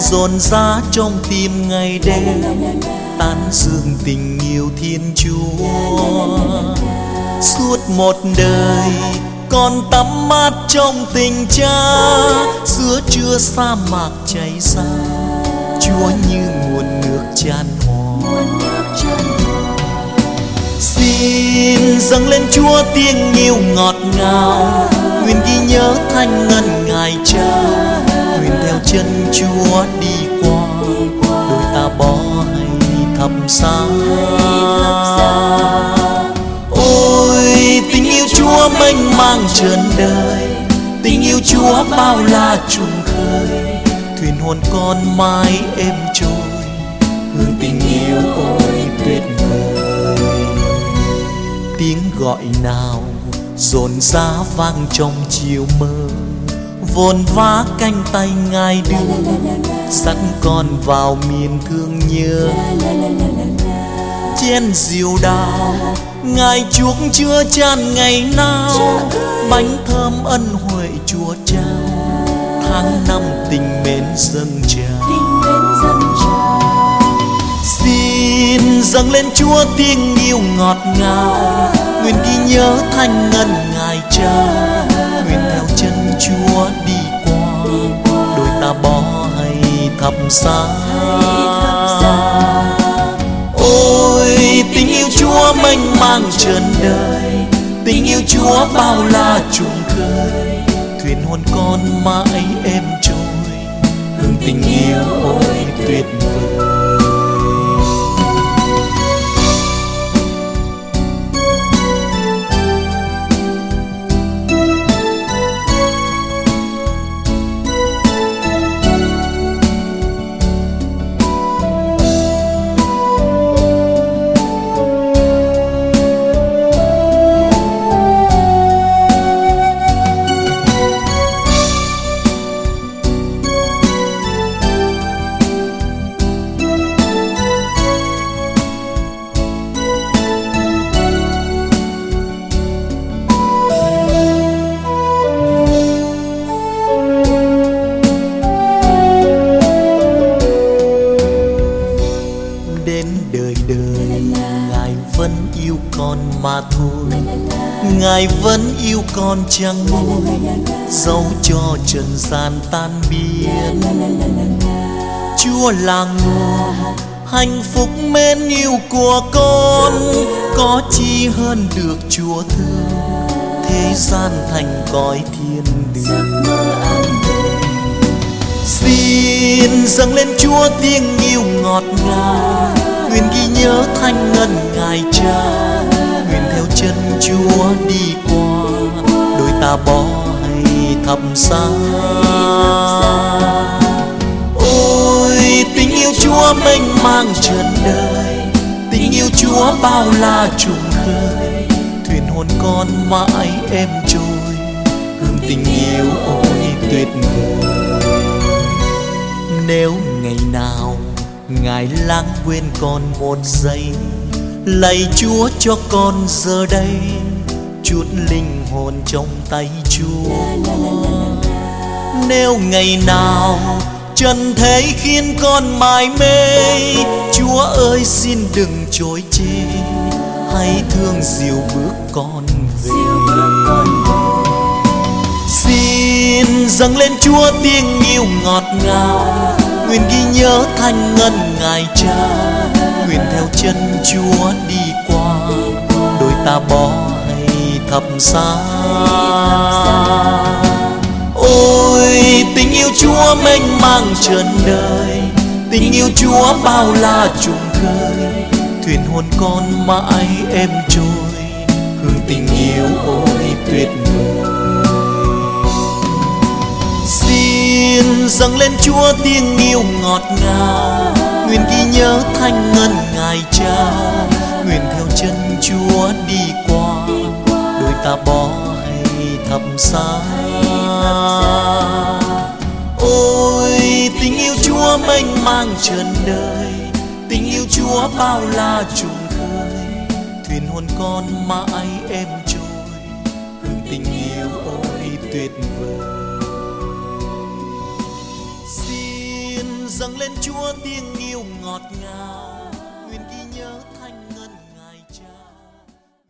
dồn giá trong tim ngày đêm, tán dương tình yêu thiên chúa. Suốt một đời, con tắm mát trong tình cha. Giữa trưa sa mạc chảy xa, chúa như nguồn nước chan hòa. Xin dâng lên chúa tiếng yêu ngọt ngào nguyện ghi nhớ thanh ngân ngài cha. Nguyện theo chân chúa đi qua. Đôi ta bỏ hay thập xa ôi, tình yêu chúa mênh mang trần đời tình yêu chúa bao la trùng khơi. Thuyền hồn con mãi êm trôi. Hương tình yêu ôi tuyệt vời. Tiếng gọi nào? Dồn giá vang trong chiều mơ. Vồn vã canh tay ngài đưa dắt con vào miền thương nhớ. Chén diều đào ngài chuốc chưa chan ngày nào. Bánh thơm ân huệ chúa trao tháng năm tình mến dâng trào. Xin dâng lên chúa tiếng yêu ngọt ngào nguyện ghi nhớ thanh ngân ngài cha. Nguyện theo chân chúa đi qua. Đôi ta bỏ hay thập xa ôi, tình yêu chúa mênh mang trần đời tình yêu chúa bao la trùng khơi. Thuyền hồn con mãi êm trôi. Hương tình yêu ôi tuyệt vời con mà thôi. Ngài vẫn yêu con chẳng nguôi dẫu cho trần gian tan biến. Chúa là nguồn hạnh phúc mến yêu của con, có chi hơn được chúa thương. Thế gian thành cõi thiên đường xin dâng lên chúa tiếng yêu ngọt ngào nhớ thanh ngân ngài cha. Nguyện theo chân chúa đi qua, đôi ta bỏ hay thầm xa. Ôi, tình yêu chúa mênh mang trần đời tình yêu chúa bao la trùng khơi. Thuyền hồn con mãi em trôi, hương tình yêu ôi tuyệt vời. Nếu ngày nào ngài lãng quên con một giây. Lạy chúa cho con giờ đây. Chút linh hồn trong tay chúa. Nếu ngày nào trần thế khiến con mải mê, chúa ơi xin đừng chối chê. Hãy thương dìu bước con về. Xin dâng lên chúa tiếng yêu ngọt ngào. Nguyện ghi nhớ thanh ngân ngài cha, nguyện theo chân chúa đi qua. Đôi ta bỏ hay thập xa ôi, tình yêu chúa mênh mang trần đời tình yêu chúa bao la trùng khơi. Thuyền hồn con mãi em trôi. Hương tình yêu ôi tuyệt vời. Xin dâng lên chúa tiếng yêu ngọt ngào nguyện ghi nhớ thanh ngân ngài cha. Nguyện theo chân chúa đi qua. Đôi ta bỏ hay thập xa ôi, tình yêu chúa mênh mang trần đời tình yêu chúa bao la trùng khơi. Thuyền hồn con mãi em trôi. Hương tình yêu ôi tuyệt vời. Dâng lên chúa tiếng yêu ngọt ngào.